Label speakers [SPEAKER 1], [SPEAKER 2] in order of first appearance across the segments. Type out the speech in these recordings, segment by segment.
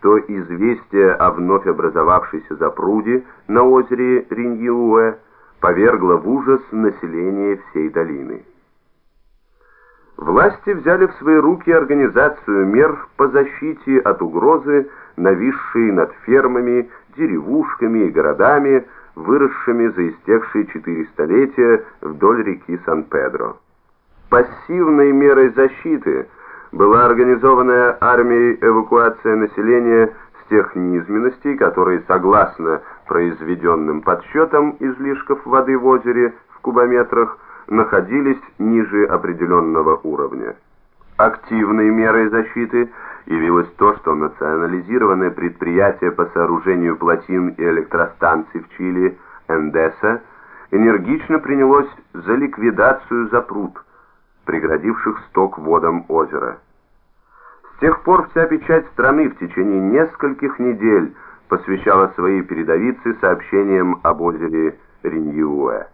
[SPEAKER 1] что известие о вновь образовавшейся запруде на озере Риньюэ повергло в ужас население всей долины. Власти взяли в свои руки организацию мер по защите от угрозы, нависшей над фермами, деревушками и городами, выросшими за истекшие четыре столетия вдоль реки Сан-Педро. Пассивной мерой защиты была организованная армией эвакуация населения с тех низменностей, которые, согласно произведенным подсчетам излишков воды в озере в кубометрах, находились ниже определенного уровня. Активной мерой защиты явилось то, что национализированное предприятие по сооружению плотин и электростанций в Чили Эндеса энергично принялось за ликвидацию запруд, преградивших сток водам озера. С тех пор вся печать страны в течение нескольких недель посвящала свои передовицы сообщениям об озере Риньюэ.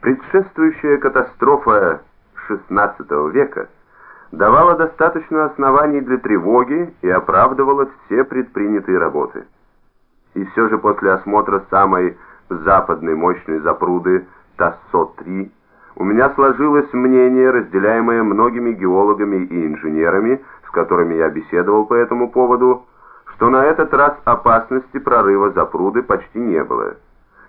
[SPEAKER 1] Предшествующая катастрофа XVI века давала достаточно оснований для тревоги и оправдывала все предпринятые работы. И все же после осмотра самой западной мощной запруды Тассо-3 у меня сложилось мнение, разделяемое многими геологами и инженерами, с которыми я беседовал по этому поводу, что на этот раз опасности прорыва запруды почти не было.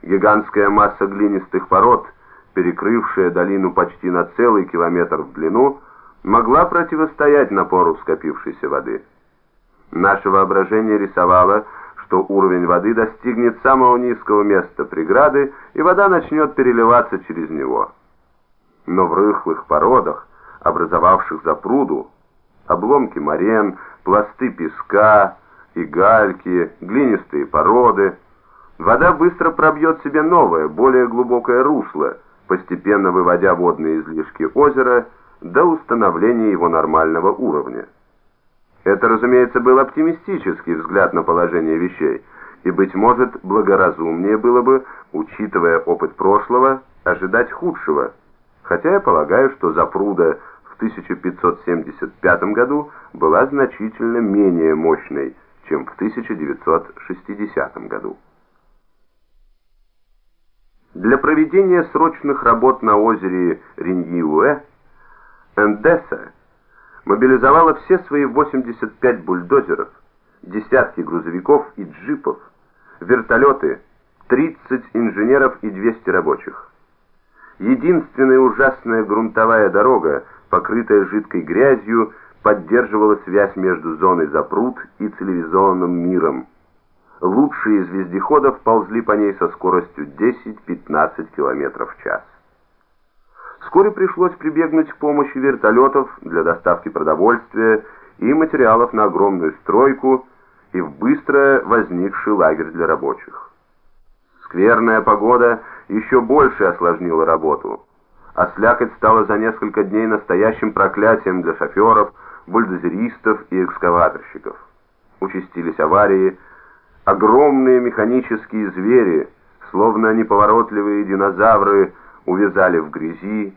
[SPEAKER 1] Гигантская масса глинистых пород, перекрывшая долину почти на целый километр в длину, могла противостоять напору скопившейся воды. Наше воображение рисовало, что уровень воды достигнет самого низкого места преграды, и вода начнет переливаться через него. Но в рыхлых породах, образовавших запруду, обломки морен, пласты песка и гальки, глинистые породы, вода быстро пробьет себе новое, более глубокое русло, постепенно выводя водные излишки озера до установления его нормального уровня. Это, разумеется, был оптимистический взгляд на положение вещей, и, быть может, благоразумнее было бы, учитывая опыт прошлого, ожидать худшего, хотя я полагаю, что запруда в 1575 году была значительно менее мощной, чем в 1960 году. Для проведения срочных работ на озере Риньюэ Эндеса мобилизовала все свои 85 бульдозеров, десятки грузовиков и джипов, вертолеты, 30 инженеров и 200 рабочих. Единственная ужасная грунтовая дорога, покрытая жидкой грязью, поддерживала связь между зоной запрут и цивилизованным миром. Лучшие из вездеходов ползли по ней со скоростью 10-15 км в час. Вскоре пришлось прибегнуть к помощи вертолетов для доставки продовольствия и материалов на огромную стройку и в быстро возникший лагерь для рабочих. Скверная погода еще больше осложнила работу, а слякоть стала за несколько дней настоящим проклятием для шоферов, бульдозеристов и экскаваторщиков. Участились аварии, огромные механические звери, словно неповоротливые динозавры, увязали в грязи,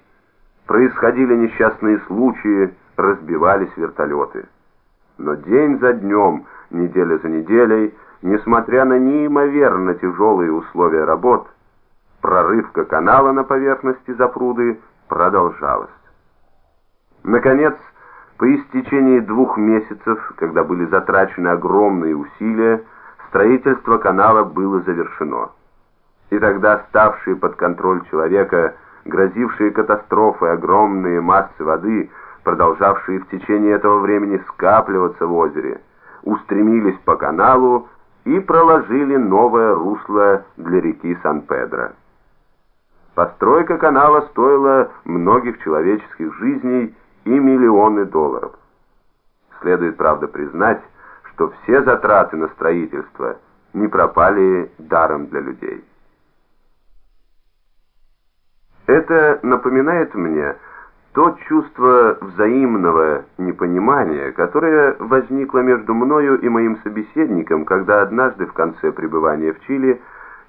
[SPEAKER 1] происходили несчастные случаи, разбивались вертолеты. Но день за днем, неделя за неделей, несмотря на неимоверно тяжелые условия работ, прорывка канала на поверхности запруды продолжалась. Наконец, по истечении двух месяцев, когда были затрачены огромные усилия, строительство канала было завершено. И тогда ставшие под контроль человека, грозившие катастрофой огромные массы воды, продолжавшие в течение этого времени скапливаться в озере, устремились по каналу и проложили новое русло для реки Сан-Педро. Постройка канала стоила многих человеческих жизней и миллионы долларов. Следует, правда, признать, что все затраты на строительство не пропали даром для людей. Это напоминает мне то чувство взаимного непонимания, которое возникло между мною и моим собеседником, когда однажды в конце пребывания в Чили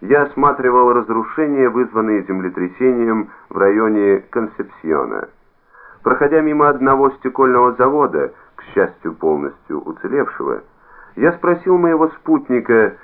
[SPEAKER 1] я осматривал разрушения, вызванные землетрясением в районе Консепсиона. Проходя мимо одного стекольного завода, к счастью полностью уцелевшего, Я спросил моего спутника,